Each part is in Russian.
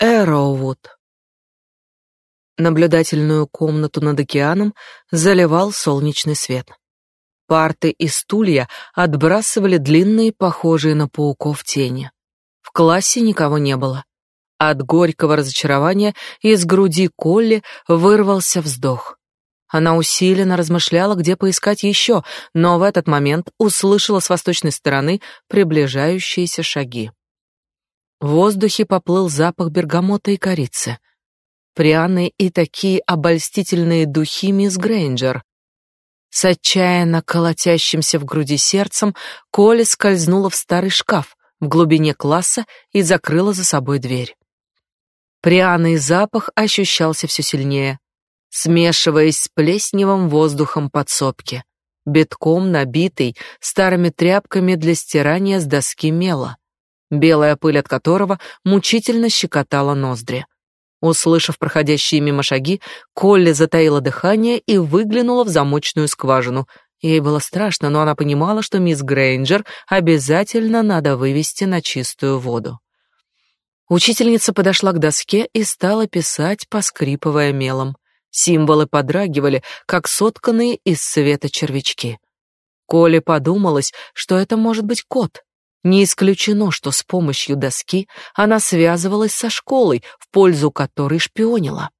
Эроувуд. Наблюдательную комнату над океаном заливал солнечный свет. Парты и стулья отбрасывали длинные, похожие на пауков тени. В классе никого не было. От горького разочарования из груди Колли вырвался вздох. Она усиленно размышляла, где поискать еще, но в этот момент услышала с восточной стороны приближающиеся шаги. В воздухе поплыл запах бергамота и корицы пряные и такие обольстительные духи мисс Грейнджер. С отчаянно колотящимся в груди сердцем Коля скользнула в старый шкаф в глубине класса и закрыла за собой дверь. Пряный запах ощущался все сильнее, смешиваясь с плесневым воздухом подсобки, битком набитый старыми тряпками для стирания с доски мела, белая пыль от которого мучительно щекотала ноздри. Услышав проходящие мимо шаги, Колли затаила дыхание и выглянула в замочную скважину. Ей было страшно, но она понимала, что мисс Грейнджер обязательно надо вывести на чистую воду. Учительница подошла к доске и стала писать, поскрипывая мелом. Символы подрагивали, как сотканные из света червячки. Коле подумалось, что это может быть кот. Не исключено, что с помощью доски она связывалась со школой, в пользу которой шпионила.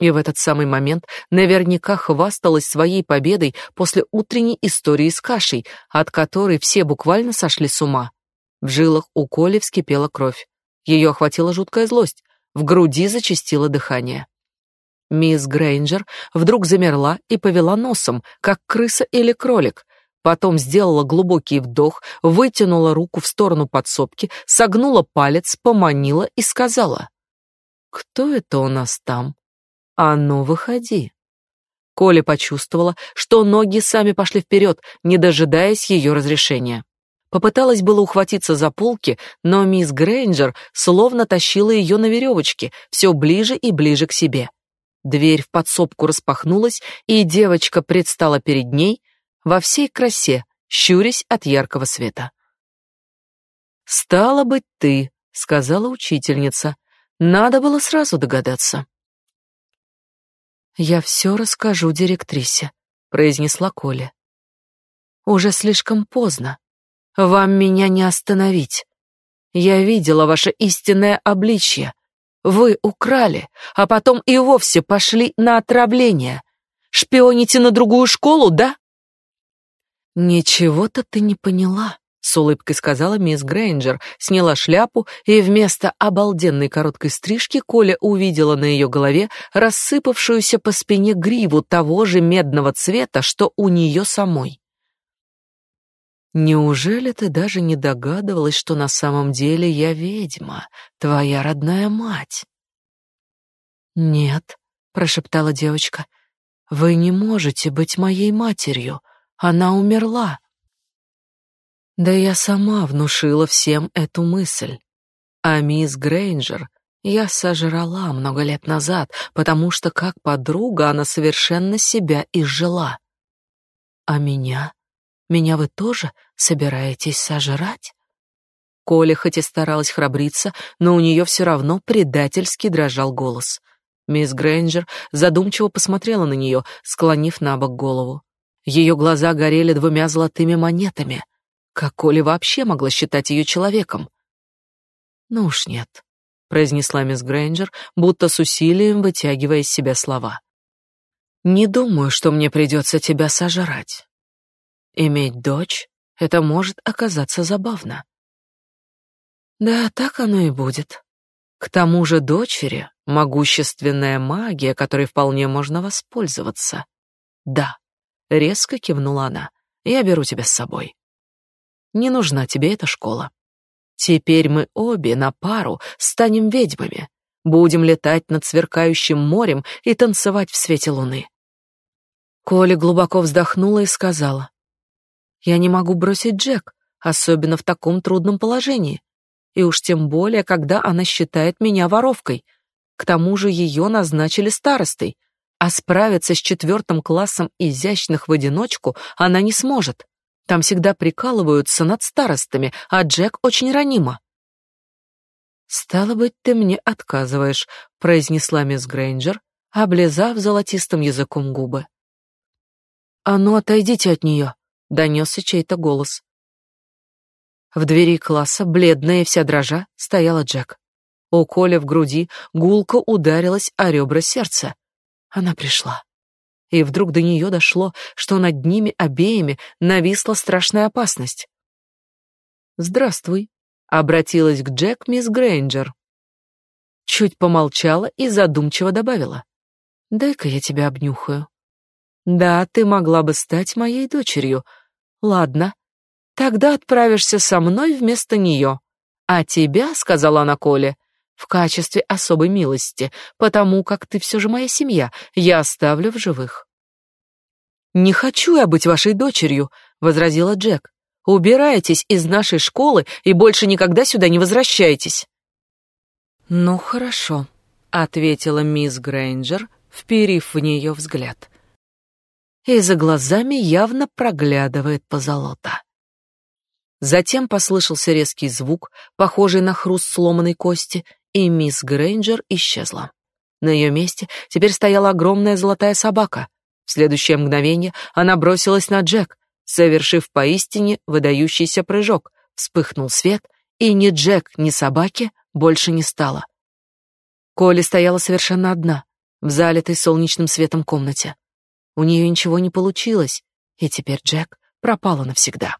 И в этот самый момент наверняка хвасталась своей победой после утренней истории с кашей, от которой все буквально сошли с ума. В жилах у Коли вскипела кровь. Ее охватила жуткая злость, в груди зачастило дыхание. Мисс Грейнджер вдруг замерла и повела носом, как крыса или кролик, Потом сделала глубокий вдох, вытянула руку в сторону подсобки, согнула палец, поманила и сказала: "Кто это у нас там? А ну выходи". Коля почувствовала, что ноги сами пошли вперед, не дожидаясь ее разрешения. Попыталась было ухватиться за полки, но мисс Грейнджер словно тащила ее на веревочке, все ближе и ближе к себе. Дверь в подсобку распахнулась, и девочка предстала перед ней, во всей красе, щурясь от яркого света. «Стало быть, ты», — сказала учительница. «Надо было сразу догадаться». «Я все расскажу директрисе», — произнесла Коля. «Уже слишком поздно. Вам меня не остановить. Я видела ваше истинное обличье. Вы украли, а потом и вовсе пошли на отравление. Шпионите на другую школу, да?» «Ничего-то ты не поняла», — с улыбкой сказала мисс Грейнджер, сняла шляпу, и вместо обалденной короткой стрижки Коля увидела на ее голове рассыпавшуюся по спине гриву того же медного цвета, что у нее самой. «Неужели ты даже не догадывалась, что на самом деле я ведьма, твоя родная мать?» «Нет», — прошептала девочка, — «вы не можете быть моей матерью». Она умерла. Да я сама внушила всем эту мысль. А мисс Грейнджер я сожрала много лет назад, потому что как подруга она совершенно себя изжила. А меня? Меня вы тоже собираетесь сожрать? Коля хоть и старалась храбриться, но у нее все равно предательски дрожал голос. Мисс Грейнджер задумчиво посмотрела на нее, склонив на бок голову. Ее глаза горели двумя золотыми монетами. Как Оля вообще могла считать ее человеком? Ну уж нет, произнесла мисс Грейнджер, будто с усилием вытягивая из себя слова. Не думаю, что мне придется тебя сожрать. Иметь дочь это может оказаться забавно. Да, так оно и будет. К тому же дочери могущественная магия, которой вполне можно воспользоваться. Да. Резко кивнула она. Я беру тебя с собой. Не нужна тебе эта школа. Теперь мы обе на пару станем ведьмами. Будем летать над сверкающим морем и танцевать в свете луны. Коля глубоко вздохнула и сказала: "Я не могу бросить Джек, особенно в таком трудном положении, и уж тем более, когда она считает меня воровкой. К тому же ее назначили старостой, а справиться с четвертым классом изящных в одиночку она не сможет. Там всегда прикалываются над старостами, а Джек очень ранима. «Стало быть, ты мне отказываешь», — произнесла мисс Грейнджер, облизав золотистым языком губы. «А ну, отойдите от нее», — донесся чей-то голос. В двери класса, бледная и вся дрожа, стояла Джек. У Коля в груди гулко ударилась о ребра сердца. Она пришла. И вдруг до нее дошло, что над ними обеими нависла страшная опасность. «Здравствуй», — обратилась к Джек мисс Грейнджер. Чуть помолчала и задумчиво добавила. «Дай-ка я тебя обнюхаю». «Да, ты могла бы стать моей дочерью. Ладно, Тогда отправишься со мной вместо нее. А тебя, — сказала она Коле, — в качестве особой милости, потому как ты все же моя семья, я оставлю в живых. «Не хочу я быть вашей дочерью», — возразила Джек. «Убирайтесь из нашей школы и больше никогда сюда не возвращайтесь». «Ну, хорошо», — ответила мисс Грейнджер, вперив в нее взгляд. И за глазами явно проглядывает позолота. Затем послышался резкий звук, похожий на хруст сломанной кости, и мисс Грейнджер исчезла. На ее месте теперь стояла огромная золотая собака. В следующее мгновение она бросилась на Джек, совершив поистине выдающийся прыжок. Вспыхнул свет, и ни Джек, ни собаки больше не стало. Коля стояла совершенно одна, в залитой солнечным светом комнате. У нее ничего не получилось, и теперь Джек пропала навсегда.